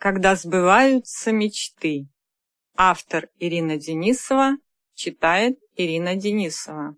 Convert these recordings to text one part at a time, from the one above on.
Когда сбываются мечты. Автор Ирина Денисова читает Ирина Денисова.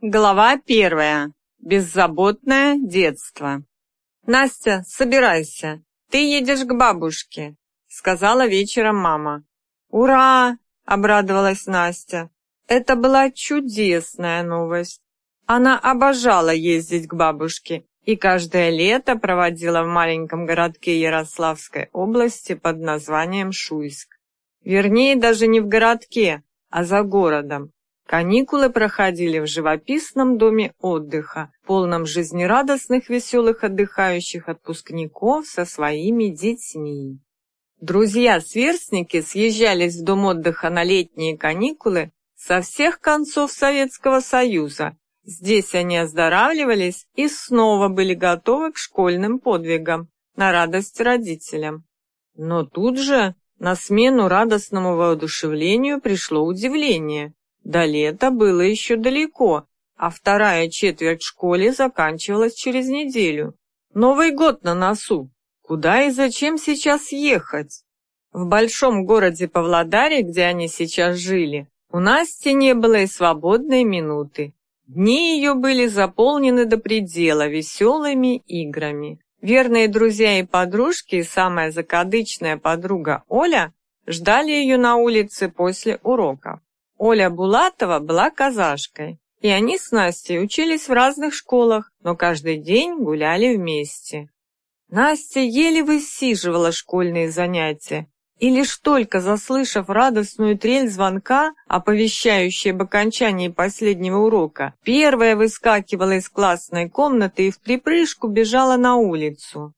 Глава первая. Беззаботное детство. Настя, собирайся. Ты едешь к бабушке, сказала вечером мама. Ура! обрадовалась Настя. Это была чудесная новость. Она обожала ездить к бабушке и каждое лето проводила в маленьком городке Ярославской области под названием Шуйск. Вернее, даже не в городке, а за городом. Каникулы проходили в живописном доме отдыха, полном жизнерадостных веселых отдыхающих отпускников со своими детьми. Друзья-сверстники съезжались в дом отдыха на летние каникулы со всех концов Советского Союза Здесь они оздоравливались и снова были готовы к школьным подвигам, на радость родителям. Но тут же на смену радостному воодушевлению пришло удивление. До лета было еще далеко, а вторая четверть школе заканчивалась через неделю. Новый год на носу. Куда и зачем сейчас ехать? В большом городе Павлодаре, где они сейчас жили, у Насти не было и свободной минуты. Дни ее были заполнены до предела веселыми играми. Верные друзья и подружки, и самая закадычная подруга Оля, ждали ее на улице после уроков. Оля Булатова была казашкой, и они с Настей учились в разных школах, но каждый день гуляли вместе. Настя еле высиживала школьные занятия, и лишь только заслышав радостную трель звонка, оповещающую об окончании последнего урока, первая выскакивала из классной комнаты и в припрыжку бежала на улицу.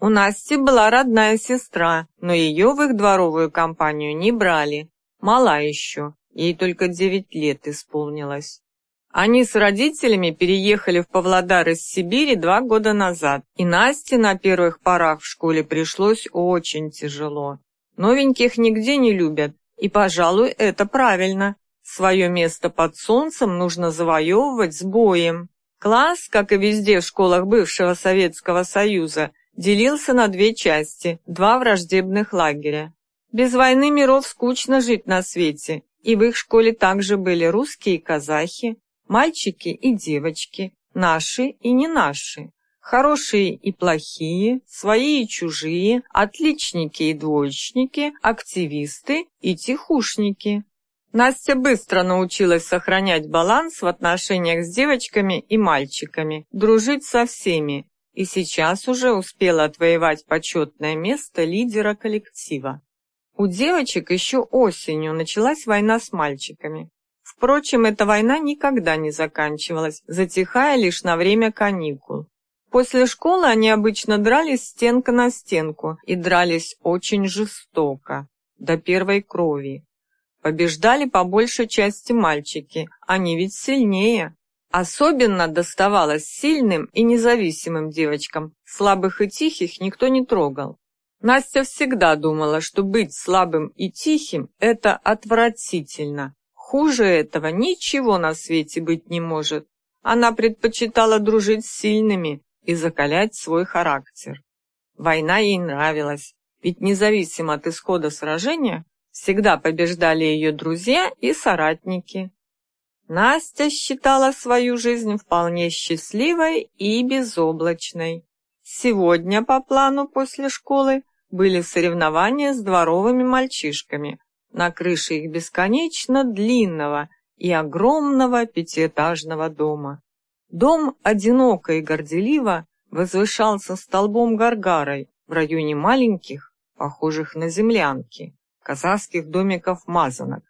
У Насти была родная сестра, но ее в их дворовую компанию не брали. Мала еще, ей только девять лет исполнилось. Они с родителями переехали в Павлодар из Сибири два года назад, и Насте на первых порах в школе пришлось очень тяжело. Новеньких нигде не любят, и, пожалуй, это правильно. Свое место под солнцем нужно завоевывать с боем. Класс, как и везде в школах бывшего Советского Союза, делился на две части, два враждебных лагеря. Без войны миров скучно жить на свете, и в их школе также были русские и казахи, мальчики и девочки, наши и не наши. Хорошие и плохие, свои и чужие, отличники и двоечники, активисты и тихушники. Настя быстро научилась сохранять баланс в отношениях с девочками и мальчиками, дружить со всеми, и сейчас уже успела отвоевать почетное место лидера коллектива. У девочек еще осенью началась война с мальчиками. Впрочем, эта война никогда не заканчивалась, затихая лишь на время каникул. После школы они обычно дрались стенка на стенку и дрались очень жестоко, до первой крови. Побеждали по большей части мальчики, они ведь сильнее. Особенно доставалось сильным и независимым девочкам, слабых и тихих никто не трогал. Настя всегда думала, что быть слабым и тихим – это отвратительно. Хуже этого ничего на свете быть не может. Она предпочитала дружить с сильными, и закалять свой характер. Война ей нравилась, ведь независимо от исхода сражения, всегда побеждали ее друзья и соратники. Настя считала свою жизнь вполне счастливой и безоблачной. Сегодня по плану после школы были соревнования с дворовыми мальчишками на крыше их бесконечно длинного и огромного пятиэтажного дома. Дом одиноко и горделиво возвышался столбом горгарой в районе маленьких, похожих на землянки, казахских домиков-мазанок.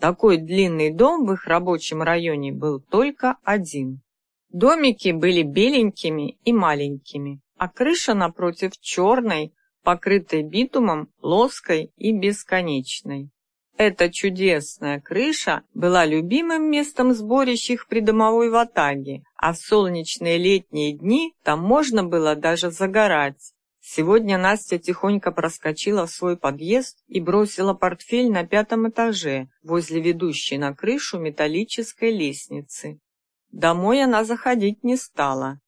Такой длинный дом в их рабочем районе был только один. Домики были беленькими и маленькими, а крыша напротив черной, покрытой битумом, плоской и бесконечной. Эта чудесная крыша была любимым местом сборищ их придомовой ватаги, а в солнечные летние дни там можно было даже загорать. Сегодня Настя тихонько проскочила в свой подъезд и бросила портфель на пятом этаже, возле ведущей на крышу металлической лестницы. Домой она заходить не стала.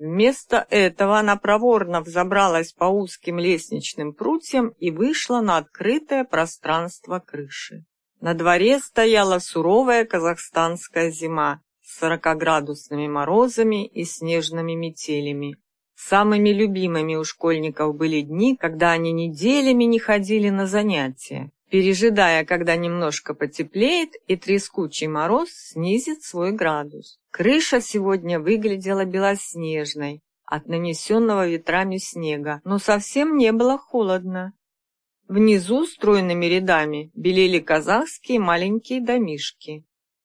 Вместо этого она проворно взобралась по узким лестничным прутьям и вышла на открытое пространство крыши. На дворе стояла суровая казахстанская зима с сорокоградусными морозами и снежными метелями. Самыми любимыми у школьников были дни, когда они неделями не ходили на занятия, пережидая, когда немножко потеплеет и трескучий мороз снизит свой градус. Крыша сегодня выглядела белоснежной от нанесенного ветрами снега, но совсем не было холодно. Внизу стройными рядами белели казахские маленькие домишки.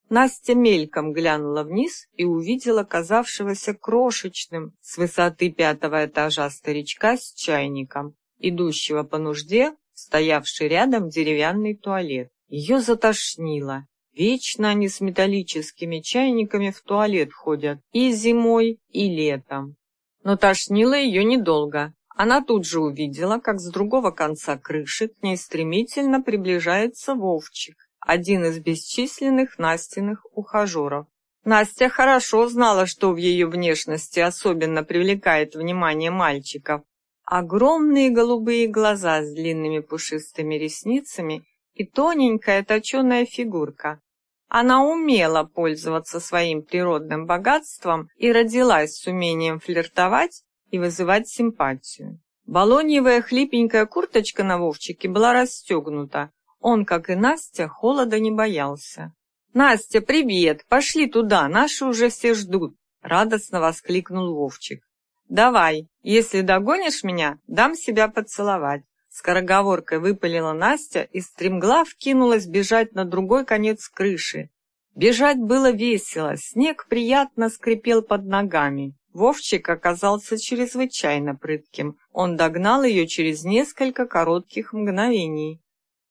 Настя мельком глянула вниз и увидела казавшегося крошечным с высоты пятого этажа старичка с чайником, идущего по нужде стоявший рядом деревянный туалет. Ее затошнило. Вечно они с металлическими чайниками в туалет ходят и зимой, и летом. Но тошнило ее недолго. Она тут же увидела, как с другого конца крыши к ней стремительно приближается Вовчик, один из бесчисленных Настиных ухажеров. Настя хорошо знала, что в ее внешности особенно привлекает внимание мальчиков, Огромные голубые глаза с длинными пушистыми ресницами и тоненькая точеная фигурка. Она умела пользоваться своим природным богатством и родилась с умением флиртовать и вызывать симпатию. Балоньевая хлипенькая курточка на Вовчике была расстегнута. Он, как и Настя, холода не боялся. «Настя, привет! Пошли туда, наши уже все ждут!» Радостно воскликнул Вовчик. «Давай, если догонишь меня, дам себя поцеловать». Скороговоркой выпалила Настя и стремглав кинулась бежать на другой конец крыши. Бежать было весело, снег приятно скрипел под ногами. Вовчик оказался чрезвычайно прытким. Он догнал ее через несколько коротких мгновений.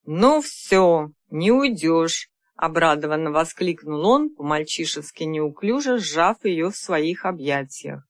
«Ну все, не уйдешь!» — обрадованно воскликнул он, по-мальчишески неуклюже сжав ее в своих объятиях.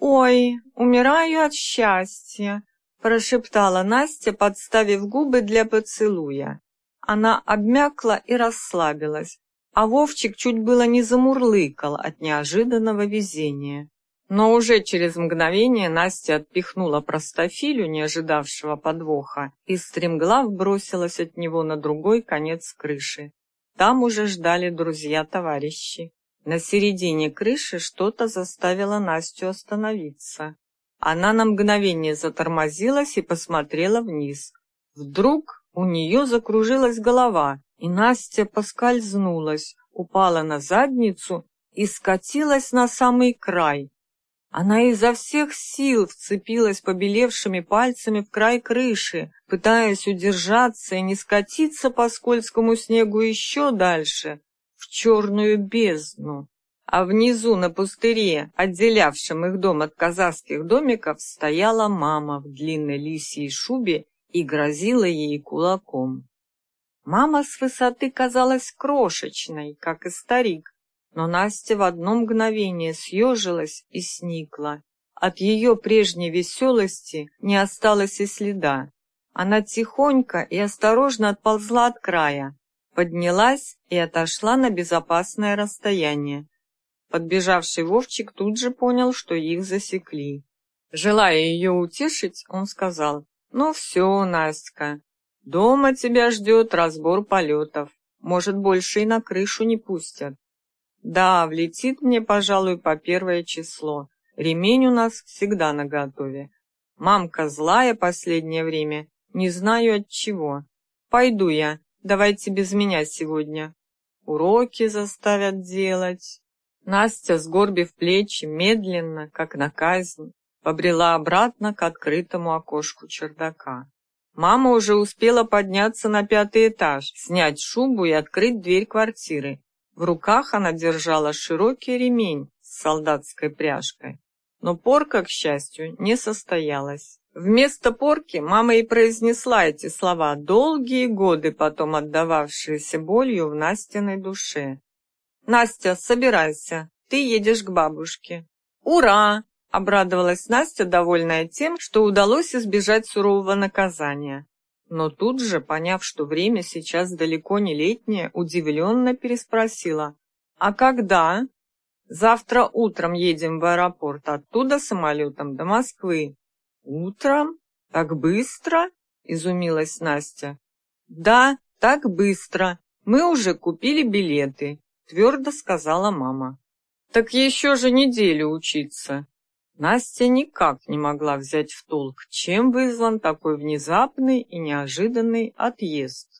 «Ой, умираю от счастья!» – прошептала Настя, подставив губы для поцелуя. Она обмякла и расслабилась, а Вовчик чуть было не замурлыкал от неожиданного везения. Но уже через мгновение Настя отпихнула простофилю, не ожидавшего подвоха, и стремглав бросилась от него на другой конец крыши. Там уже ждали друзья-товарищи. На середине крыши что-то заставило Настю остановиться. Она на мгновение затормозилась и посмотрела вниз. Вдруг у нее закружилась голова, и Настя поскользнулась, упала на задницу и скатилась на самый край. Она изо всех сил вцепилась побелевшими пальцами в край крыши, пытаясь удержаться и не скатиться по скользкому снегу еще дальше черную бездну. А внизу на пустыре, отделявшем их дом от казахских домиков, стояла мама в длинной лисьей шубе и грозила ей кулаком. Мама с высоты казалась крошечной, как и старик, но Настя в одно мгновение съежилась и сникла. От ее прежней веселости не осталось и следа. Она тихонько и осторожно отползла от края, поднялась и отошла на безопасное расстояние. Подбежавший Вовчик тут же понял, что их засекли. Желая ее утешить, он сказал, «Ну все, Настя, дома тебя ждет разбор полетов. Может, больше и на крышу не пустят. Да, влетит мне, пожалуй, по первое число. Ремень у нас всегда наготове. Мамка злая последнее время, не знаю от чего. Пойду я, Давайте без меня сегодня. Уроки заставят делать. Настя, сгорбив плечи, медленно, как на казнь, побрела обратно к открытому окошку чердака. Мама уже успела подняться на пятый этаж, снять шубу и открыть дверь квартиры. В руках она держала широкий ремень с солдатской пряжкой. Но порка, к счастью, не состоялась. Вместо порки мама и произнесла эти слова, долгие годы потом отдававшиеся болью в Настиной душе. «Настя, собирайся, ты едешь к бабушке». «Ура!» — обрадовалась Настя, довольная тем, что удалось избежать сурового наказания. Но тут же, поняв, что время сейчас далеко не летнее, удивленно переспросила. «А когда?» Завтра утром едем в аэропорт, оттуда самолетом до Москвы. Утром? Так быстро? Изумилась Настя. Да, так быстро. Мы уже купили билеты, твердо сказала мама. Так еще же неделю учиться. Настя никак не могла взять в толк, чем вызван такой внезапный и неожиданный отъезд.